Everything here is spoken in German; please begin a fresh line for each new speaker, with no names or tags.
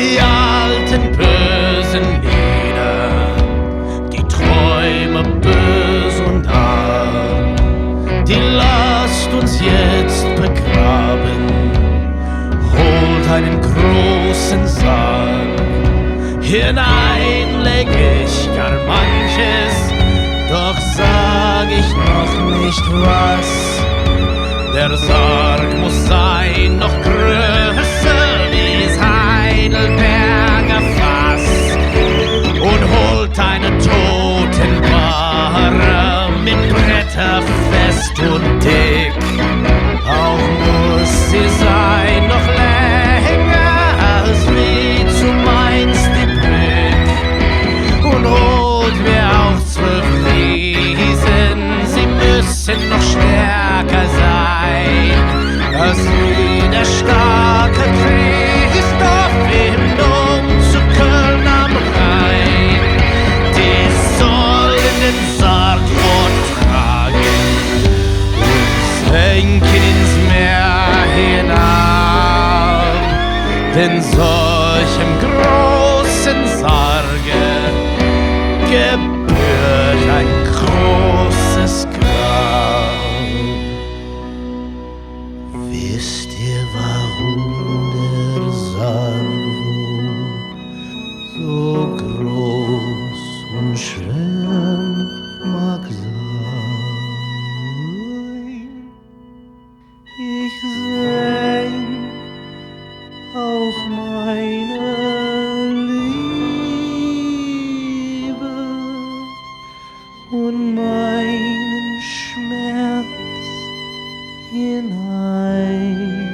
die alten bösen Lieder, die Träume bös und arm, die lasst uns jetzt begraben. Holt einen großen Saal, hinein leg ich gar manches, doch sag ich noch nicht was. Der Sarg muss sein noch größer. Fest und dick. Auch muss sie sein noch länger als wie zu Mainz die Brück und holt mir auch zwölf Riesen, sie müssen noch stärker sein als wie der starke Christoph und senken ins Meer hinab, denn solchem großen Sarge gebührt ein großes Grab. Wisst ihr, warum der wohl so in high.